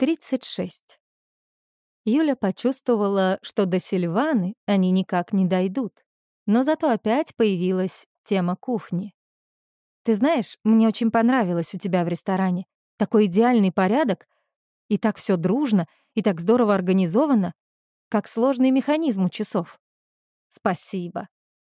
36. Юля почувствовала, что до Сильваны они никак не дойдут. Но зато опять появилась тема кухни. «Ты знаешь, мне очень понравилось у тебя в ресторане. Такой идеальный порядок, и так все дружно, и так здорово организовано, как сложный механизм у часов». «Спасибо».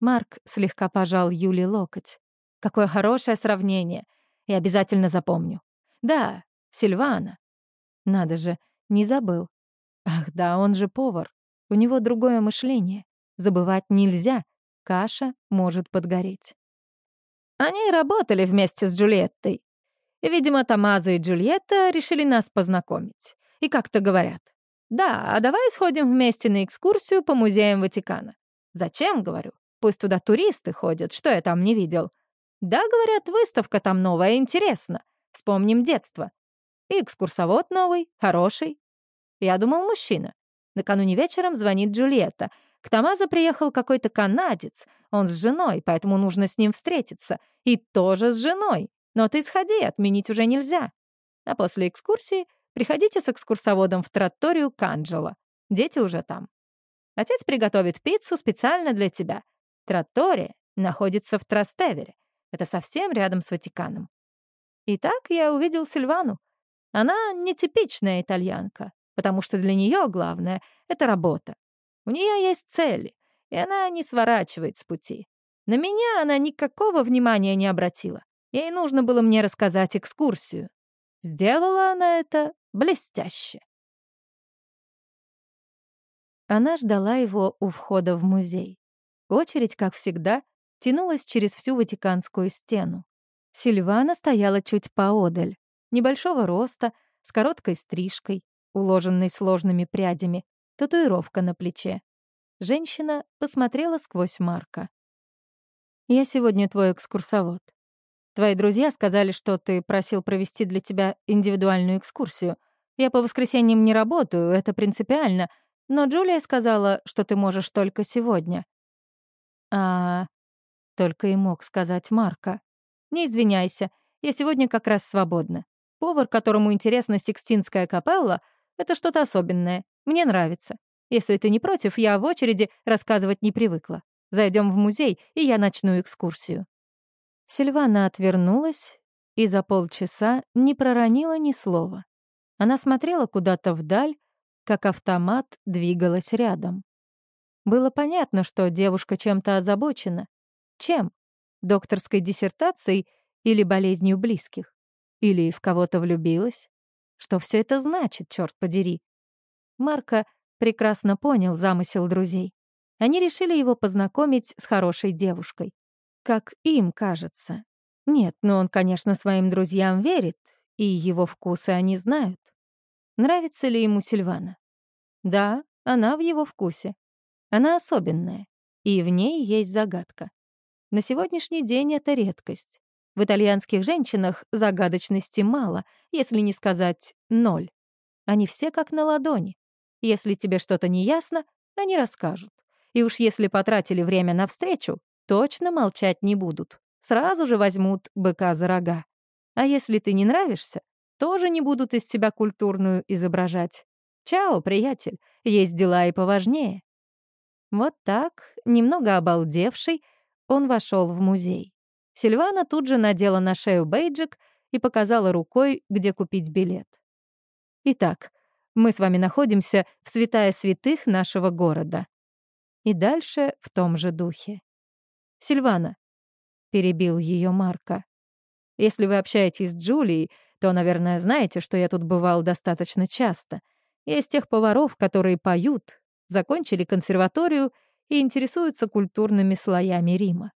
Марк слегка пожал Юле локоть. «Какое хорошее сравнение. И обязательно запомню. Да, Сильвана. Надо же, не забыл. Ах да, он же повар. У него другое мышление. Забывать нельзя. Каша может подгореть. Они работали вместе с Джульеттой. Видимо, Тамаза и Джульетта решили нас познакомить. И как-то говорят. «Да, а давай сходим вместе на экскурсию по музеям Ватикана». «Зачем?» — говорю. «Пусть туда туристы ходят, что я там не видел». «Да, говорят, выставка там новая, интересно. Вспомним детство. И экскурсовод новый, хороший. Я думал, мужчина. Накануне вечером звонит Джульетта. К Тамаза приехал какой-то канадец. Он с женой, поэтому нужно с ним встретиться. И тоже с женой. Но ты сходи, отменить уже нельзя. А после экскурсии приходите с экскурсоводом в тратторию Канджело. Дети уже там. Отец приготовит пиццу специально для тебя. Траттория находится в Трастевере. Это совсем рядом с Ватиканом. И так я увидел Сильвану. Она нетипичная итальянка, потому что для нее главное — это работа. У нее есть цели, и она не сворачивает с пути. На меня она никакого внимания не обратила. Ей нужно было мне рассказать экскурсию. Сделала она это блестяще. Она ждала его у входа в музей. Очередь, как всегда, тянулась через всю Ватиканскую стену. Сильвана стояла чуть поодаль небольшого роста, с короткой стрижкой, уложенной сложными прядями, татуировка на плече. Женщина посмотрела сквозь Марка. «Я сегодня твой экскурсовод. Твои друзья сказали, что ты просил провести для тебя индивидуальную экскурсию. Я по воскресеньям не работаю, это принципиально, но Джулия сказала, что ты можешь только сегодня». «А...» — только и мог сказать Марка. «Не извиняйся, я сегодня как раз свободна. Повар, которому интересна Сикстинская капелла, это что-то особенное. Мне нравится. Если ты не против, я в очереди рассказывать не привыкла. Зайдем в музей, и я начну экскурсию». Сильвана отвернулась и за полчаса не проронила ни слова. Она смотрела куда-то вдаль, как автомат двигалась рядом. Было понятно, что девушка чем-то озабочена. Чем? Докторской диссертацией или болезнью близких? Или в кого-то влюбилась? Что все это значит, черт подери? Марко прекрасно понял замысел друзей. Они решили его познакомить с хорошей девушкой. Как им кажется. Нет, но он, конечно, своим друзьям верит, и его вкусы они знают. Нравится ли ему Сильвана? Да, она в его вкусе. Она особенная, и в ней есть загадка. На сегодняшний день это редкость. В итальянских женщинах загадочности мало, если не сказать ноль. Они все как на ладони. Если тебе что-то не ясно, они расскажут. И уж если потратили время на встречу, точно молчать не будут. Сразу же возьмут быка за рога. А если ты не нравишься, тоже не будут из себя культурную изображать. Чао, приятель, есть дела и поважнее. Вот так, немного обалдевший, он вошел в музей. Сильвана тут же надела на шею бейджик и показала рукой, где купить билет. «Итак, мы с вами находимся в святая святых нашего города». И дальше в том же духе. «Сильвана», — перебил ее Марка, «если вы общаетесь с Джулией, то, наверное, знаете, что я тут бывал достаточно часто. Я из тех поваров, которые поют, закончили консерваторию и интересуются культурными слоями Рима.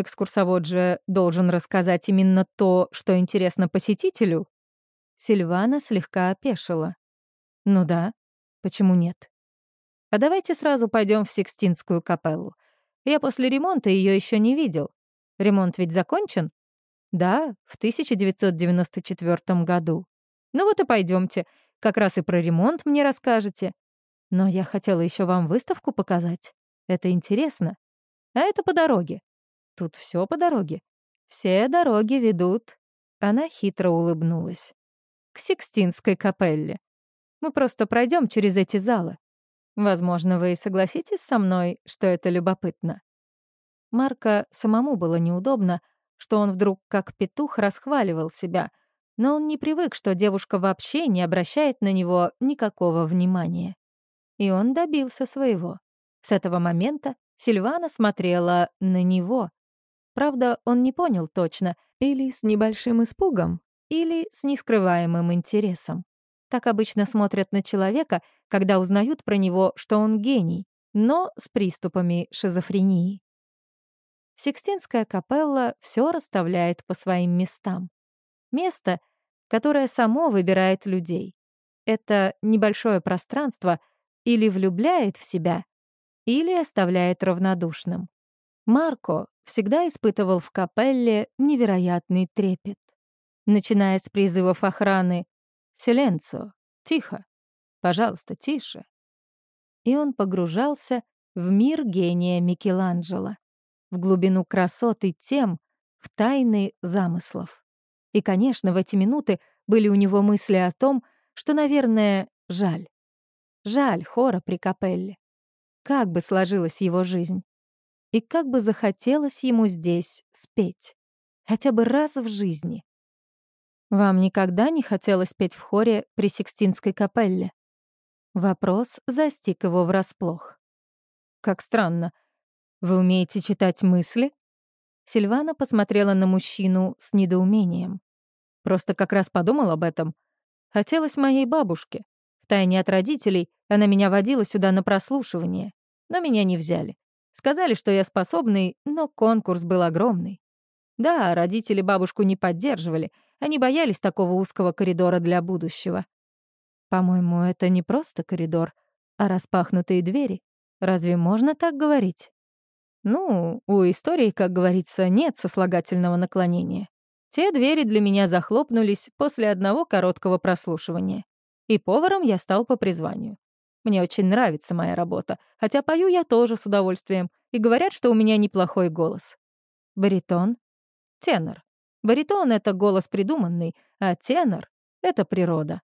Экскурсовод же должен рассказать именно то, что интересно посетителю. Сильвана слегка опешила. Ну да, почему нет? А давайте сразу пойдем в Сикстинскую капеллу. Я после ремонта ее еще не видел. Ремонт ведь закончен? Да, в 1994 году. Ну вот и пойдемте. Как раз и про ремонт мне расскажете. Но я хотела еще вам выставку показать. Это интересно. А это по дороге. Тут все по дороге. Все дороги ведут. Она хитро улыбнулась. К Сикстинской капелле. Мы просто пройдем через эти залы. Возможно, вы согласитесь со мной, что это любопытно. Марка самому было неудобно, что он вдруг как петух расхваливал себя, но он не привык, что девушка вообще не обращает на него никакого внимания. И он добился своего. С этого момента Сильвана смотрела на него. Правда, он не понял точно, или с небольшим испугом, или с нескрываемым интересом. Так обычно смотрят на человека, когда узнают про него, что он гений, но с приступами шизофрении. Сикстинская капелла все расставляет по своим местам. Место, которое само выбирает людей. Это небольшое пространство или влюбляет в себя, или оставляет равнодушным. Марко всегда испытывал в капелле невероятный трепет. Начиная с призывов охраны «Селенцо, тихо, пожалуйста, тише». И он погружался в мир гения Микеланджело в глубину красоты тем, в тайны замыслов. И, конечно, в эти минуты были у него мысли о том, что, наверное, жаль. Жаль хора при капелле. Как бы сложилась его жизнь. И как бы захотелось ему здесь спеть. Хотя бы раз в жизни. Вам никогда не хотелось петь в хоре при Сикстинской капелле? Вопрос застиг его врасплох. Как странно, вы умеете читать мысли? Сильвана посмотрела на мужчину с недоумением. Просто как раз подумал об этом. Хотелось моей бабушке. Втайне от родителей она меня водила сюда на прослушивание. Но меня не взяли. Сказали, что я способный, но конкурс был огромный. Да, родители бабушку не поддерживали. Они боялись такого узкого коридора для будущего. По-моему, это не просто коридор, а распахнутые двери. Разве можно так говорить? Ну, у истории, как говорится, нет сослагательного наклонения. Те двери для меня захлопнулись после одного короткого прослушивания. И поваром я стал по призванию. Мне очень нравится моя работа, хотя пою я тоже с удовольствием, и говорят, что у меня неплохой голос. Баритон? Тенор. Баритон — это голос придуманный, а тенор — это природа.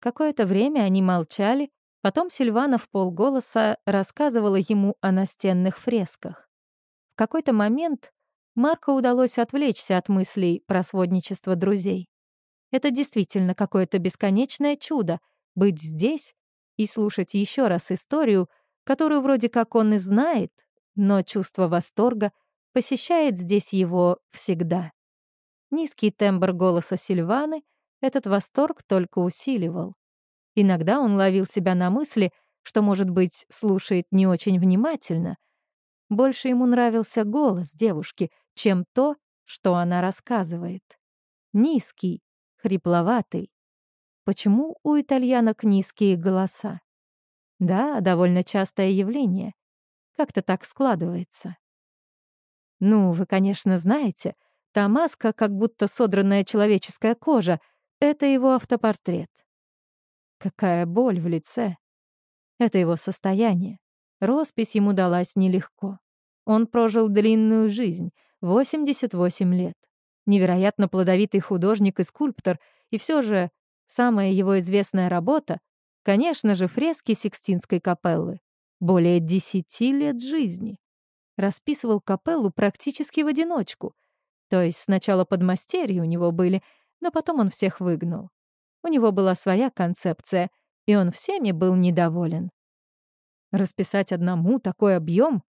Какое-то время они молчали, Потом Сильвана в полголоса рассказывала ему о настенных фресках. В какой-то момент Марко удалось отвлечься от мыслей про сводничество друзей. Это действительно какое-то бесконечное чудо — быть здесь и слушать еще раз историю, которую вроде как он и знает, но чувство восторга посещает здесь его всегда. Низкий тембр голоса Сильваны этот восторг только усиливал. Иногда он ловил себя на мысли, что, может быть, слушает не очень внимательно. Больше ему нравился голос девушки, чем то, что она рассказывает. Низкий, хрипловатый. Почему у итальянок низкие голоса? Да, довольно частое явление. Как-то так складывается. Ну, вы, конечно, знаете, та маска, как будто содранная человеческая кожа, это его автопортрет. Какая боль в лице. Это его состояние. Роспись ему далась нелегко. Он прожил длинную жизнь, 88 лет. Невероятно плодовитый художник и скульптор, и все же самая его известная работа, конечно же, фрески Сикстинской капеллы. Более десяти лет жизни. Расписывал капеллу практически в одиночку. То есть сначала подмастерья у него были, но потом он всех выгнал. У него была своя концепция, и он всеми был недоволен. Расписать одному такой объем?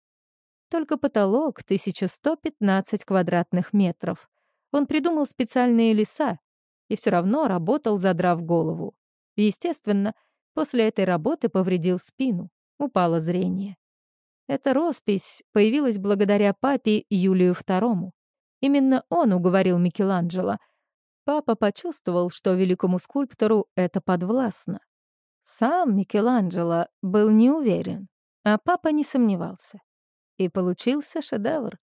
Только потолок 1115 квадратных метров. Он придумал специальные леса и все равно работал, задрав голову. Естественно, после этой работы повредил спину, упало зрение. Эта роспись появилась благодаря папе Юлию II. Именно он уговорил Микеланджело Папа почувствовал, что великому скульптору это подвластно. Сам Микеланджело был не уверен, а папа не сомневался. И получился шедевр.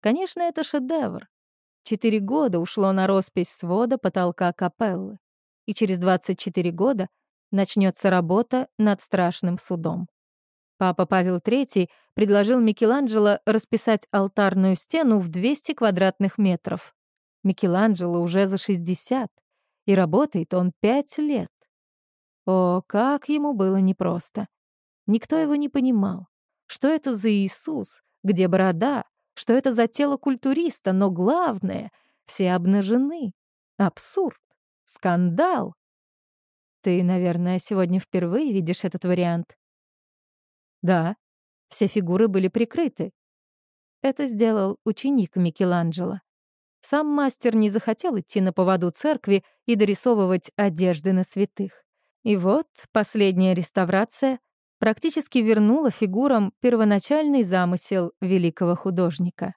Конечно, это шедевр. Четыре года ушло на роспись свода потолка капеллы. И через 24 года начнется работа над страшным судом. Папа Павел III предложил Микеланджело расписать алтарную стену в 200 квадратных метров. Микеланджело уже за 60, и работает он 5 лет. О, как ему было непросто. Никто его не понимал. Что это за Иисус? Где борода? Что это за тело культуриста? Но главное — все обнажены. Абсурд. Скандал. Ты, наверное, сегодня впервые видишь этот вариант? Да. Все фигуры были прикрыты. Это сделал ученик Микеланджело. Сам мастер не захотел идти на поводу церкви и дорисовывать одежды на святых. И вот последняя реставрация практически вернула фигурам первоначальный замысел великого художника.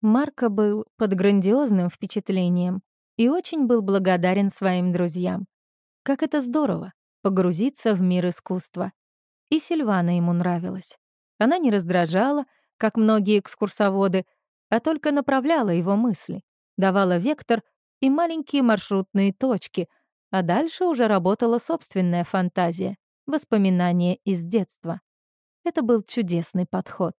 Марко был под грандиозным впечатлением и очень был благодарен своим друзьям. Как это здорово — погрузиться в мир искусства. И Сильвана ему нравилась. Она не раздражала, как многие экскурсоводы, а только направляла его мысли, давала вектор и маленькие маршрутные точки, а дальше уже работала собственная фантазия, воспоминания из детства. Это был чудесный подход.